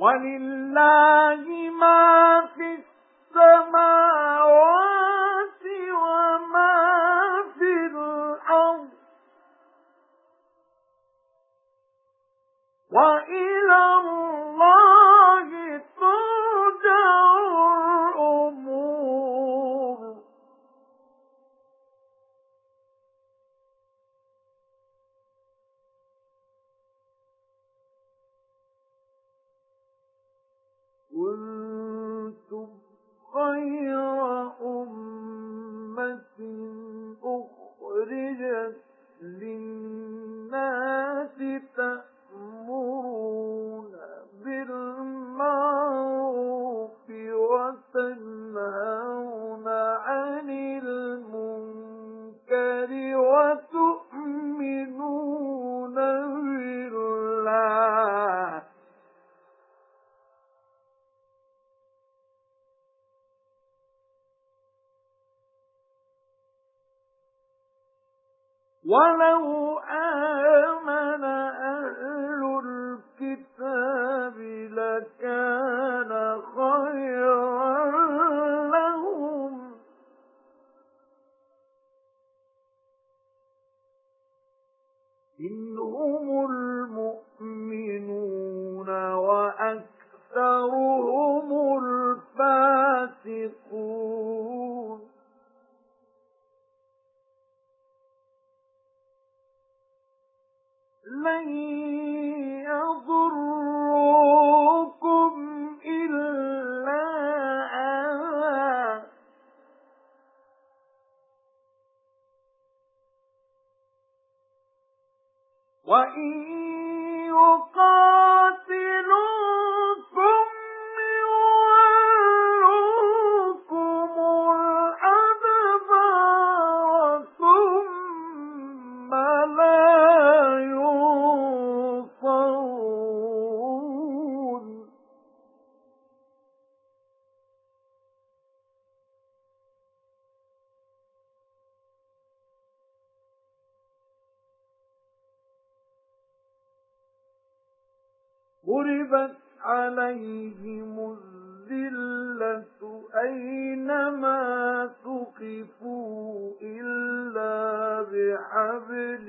وَلِلَّهِ مَا فِي السَّمَاوَاتِ وَمَا فِي الْأَرْضِ. وَإِلَى لِلنَّاسِ تَأْمُرُونَ وَلَوْ آمَنَ أَهْلُ الْكِتَابِ لَكَانَ خَيْرًا لَّهُم. مِنْهُمُ الْمُؤْمِنُونَ وَأَكْثَرُهُمُ لَن يَضُرُّوكُمْ إِلَّا أَذًى. وَإِن يُقَاتِلُوكُمْ يُوَلُّوكُمُ الْأَدْبَارَ ثُمَّ لَا ضُرِبَتْ عَلَيْهِمُ الذِّلَّةُ أَيْنَمَا ثُقِفُوا إِلَّا بِحَبْلٍ